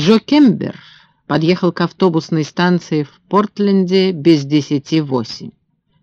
Джо Кембер подъехал к автобусной станции в Портленде без десяти восемь.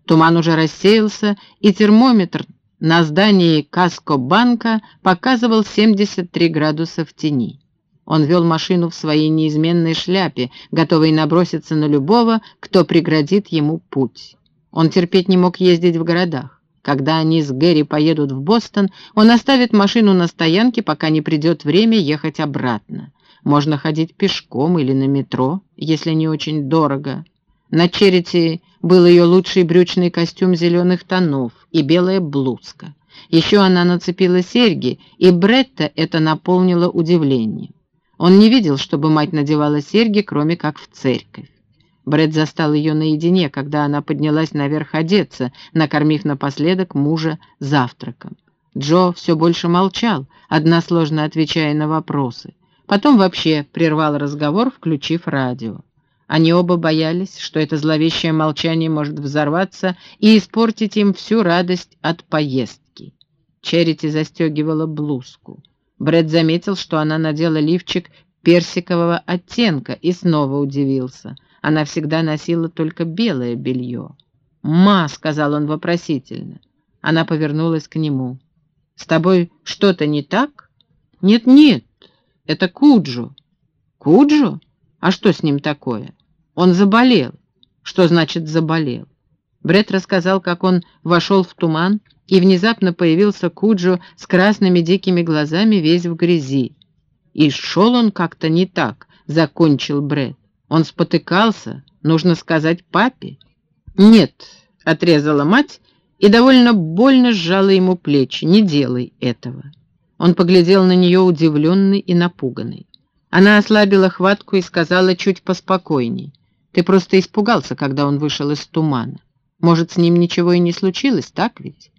Туман уже рассеялся, и термометр на здании Каско-банка показывал 73 градуса в тени. Он вел машину в своей неизменной шляпе, готовый наброситься на любого, кто преградит ему путь. Он терпеть не мог ездить в городах. Когда они с Гэри поедут в Бостон, он оставит машину на стоянке, пока не придет время ехать обратно. Можно ходить пешком или на метро, если не очень дорого. На Черити был ее лучший брючный костюм зеленых тонов и белая блузка. Еще она нацепила серьги, и Бретта это наполнило удивлением. Он не видел, чтобы мать надевала серьги, кроме как в церковь. Бред застал ее наедине, когда она поднялась наверх одеться, накормив напоследок мужа завтраком. Джо все больше молчал, односложно отвечая на вопросы. Потом вообще прервал разговор, включив радио. Они оба боялись, что это зловещее молчание может взорваться и испортить им всю радость от поездки. Черити застегивала блузку. Брэд заметил, что она надела лифчик персикового оттенка и снова удивился. Она всегда носила только белое белье. «Ма», — сказал он вопросительно. Она повернулась к нему. «С тобой что-то не так?» «Нет-нет, это Куджо». «Куджо? А что с ним такое?» «Он заболел». «Что значит заболел?» Бред рассказал, как он вошел в туман, и внезапно появился Куджо с красными дикими глазами весь в грязи. И шел он как-то не так, закончил Бред. Он спотыкался, нужно сказать папе. Нет, отрезала мать и довольно больно сжала ему плечи. Не делай этого. Он поглядел на нее удивленный и напуганный. Она ослабила хватку и сказала чуть поспокойней. Ты просто испугался, когда он вышел из тумана. Может, с ним ничего и не случилось, так ведь?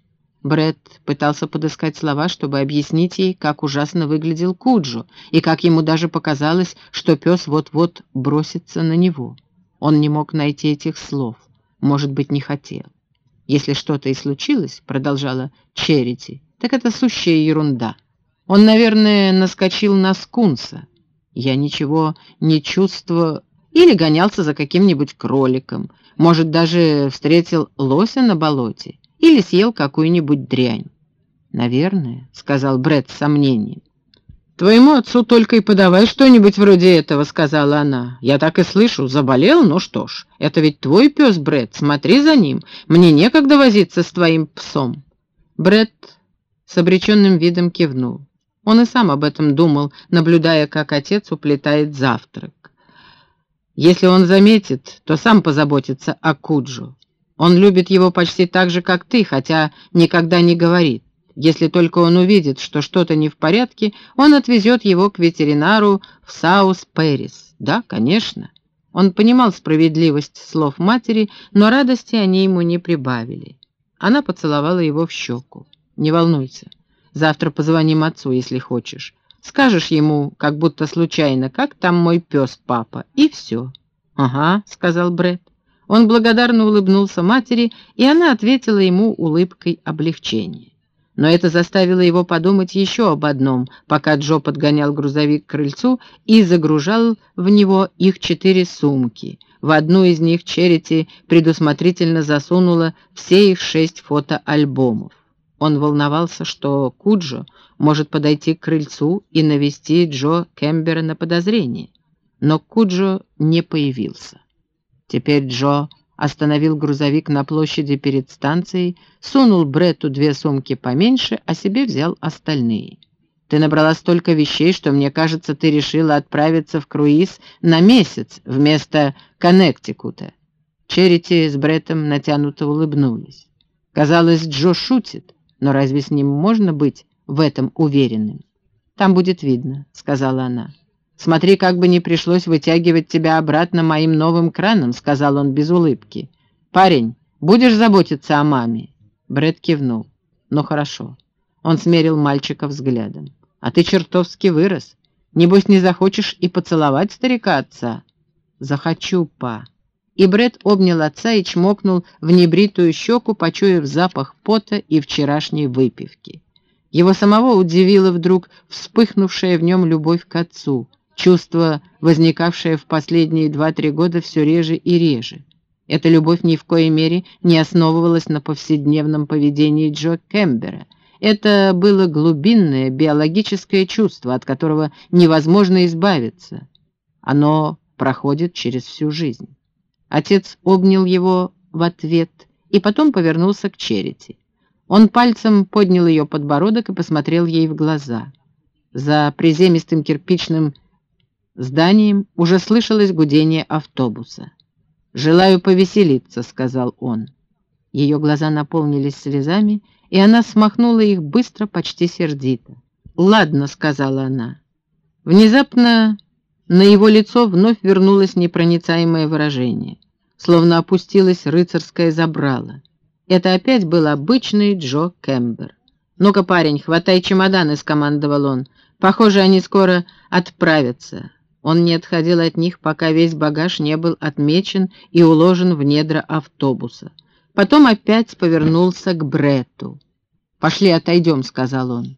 Бред пытался подыскать слова, чтобы объяснить ей, как ужасно выглядел Куджо, и как ему даже показалось, что пес вот-вот бросится на него. Он не мог найти этих слов, может быть, не хотел. «Если что-то и случилось», — продолжала Черити, — «так это сущая ерунда. Он, наверное, наскочил на скунса. Я ничего не чувствую или гонялся за каким-нибудь кроликом, может, даже встретил лося на болоте или съел какую-нибудь дрянь. «Наверное», — сказал Бред с сомнением. «Твоему отцу только и подавай что-нибудь вроде этого», — сказала она. «Я так и слышу, заболел, ну что ж, это ведь твой пес, Бред, смотри за ним, мне некогда возиться с твоим псом». Бретт с обреченным видом кивнул. Он и сам об этом думал, наблюдая, как отец уплетает завтрак. Если он заметит, то сам позаботится о Куджу. Он любит его почти так же, как ты, хотя никогда не говорит. Если только он увидит, что что-то не в порядке, он отвезет его к ветеринару в Саус-Пэрис. Да, конечно. Он понимал справедливость слов матери, но радости они ему не прибавили. Она поцеловала его в щеку. «Не волнуйся. Завтра позвоним отцу, если хочешь. Скажешь ему, как будто случайно, как там мой пес, папа, и все». «Ага», — сказал Брэд. Он благодарно улыбнулся матери, и она ответила ему улыбкой облегчения. Но это заставило его подумать еще об одном, пока Джо подгонял грузовик к крыльцу и загружал в него их четыре сумки. В одну из них Черити предусмотрительно засунула все их шесть фотоальбомов. Он волновался, что Куджо может подойти к крыльцу и навести Джо Кембера на подозрение. Но Куджо не появился. Теперь Джо остановил грузовик на площади перед станцией, сунул Бретту две сумки поменьше, а себе взял остальные. «Ты набрала столько вещей, что, мне кажется, ты решила отправиться в круиз на месяц вместо Коннектикута». Черити с Бреттом натянуто улыбнулись. Казалось, Джо шутит, но разве с ним можно быть в этом уверенным? «Там будет видно», — сказала она. «Смотри, как бы не пришлось вытягивать тебя обратно моим новым краном», — сказал он без улыбки. «Парень, будешь заботиться о маме?» Брэд кивнул. «Ну хорошо». Он смерил мальчика взглядом. «А ты чертовски вырос. Небось, не захочешь и поцеловать старика отца?» «Захочу, па». И Брэд обнял отца и чмокнул в небритую щеку, почуяв запах пота и вчерашней выпивки. Его самого удивила вдруг вспыхнувшая в нем любовь к отцу — чувство, возникавшее в последние два-три года все реже и реже. Эта любовь ни в коей мере не основывалась на повседневном поведении Джо Кембера. Это было глубинное биологическое чувство, от которого невозможно избавиться. Оно проходит через всю жизнь. Отец обнял его в ответ и потом повернулся к Черити. Он пальцем поднял ее подбородок и посмотрел ей в глаза. За приземистым кирпичным зданием уже слышалось гудение автобуса. «Желаю повеселиться», — сказал он. Ее глаза наполнились слезами, и она смахнула их быстро, почти сердито. «Ладно», — сказала она. Внезапно на его лицо вновь вернулось непроницаемое выражение, словно опустилось рыцарское забрало. Это опять был обычный Джо Кэмбер. «Ну-ка, парень, хватай чемоданы», — скомандовал он. «Похоже, они скоро отправятся». Он не отходил от них, пока весь багаж не был отмечен и уложен в недра автобуса. Потом опять повернулся к Бретту. «Пошли, отойдем», — сказал он.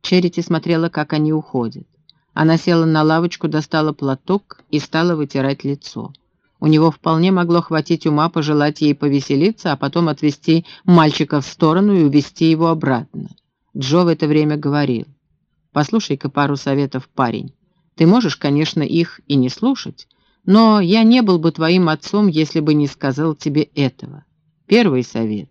Черити смотрела, как они уходят. Она села на лавочку, достала платок и стала вытирать лицо. У него вполне могло хватить ума пожелать ей повеселиться, а потом отвести мальчика в сторону и увести его обратно. Джо в это время говорил. «Послушай-ка пару советов, парень. Ты можешь, конечно, их и не слушать, но я не был бы твоим отцом, если бы не сказал тебе этого. Первый совет.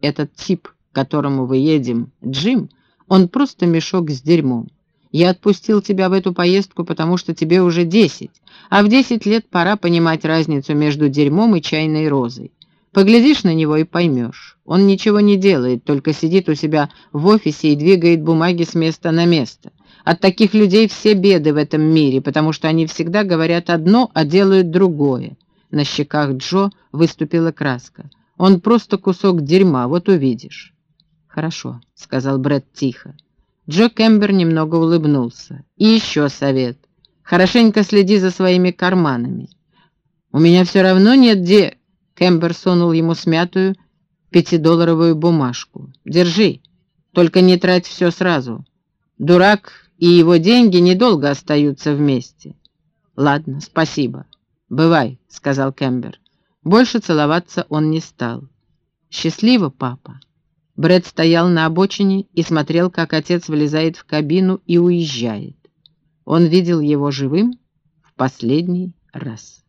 Этот тип, к которому вы едем, Джим, он просто мешок с дерьмом. Я отпустил тебя в эту поездку, потому что тебе уже десять, а в десять лет пора понимать разницу между дерьмом и чайной розой. Поглядишь на него и поймешь. Он ничего не делает, только сидит у себя в офисе и двигает бумаги с места на место. От таких людей все беды в этом мире, потому что они всегда говорят одно, а делают другое. На щеках Джо выступила краска. Он просто кусок дерьма, вот увидишь. «Хорошо», — сказал Брэд тихо. Джо Кембер немного улыбнулся. «И еще совет. Хорошенько следи за своими карманами. У меня все равно нет де...» Кембер сунул ему смятую пятидолларовую бумажку. «Держи, только не трать все сразу. Дурак и его деньги недолго остаются вместе. «Ладно, спасибо. Бывай», — сказал Кембер. Больше целоваться он не стал. «Счастливо, папа». Бред стоял на обочине и смотрел, как отец влезает в кабину и уезжает. Он видел его живым в последний раз.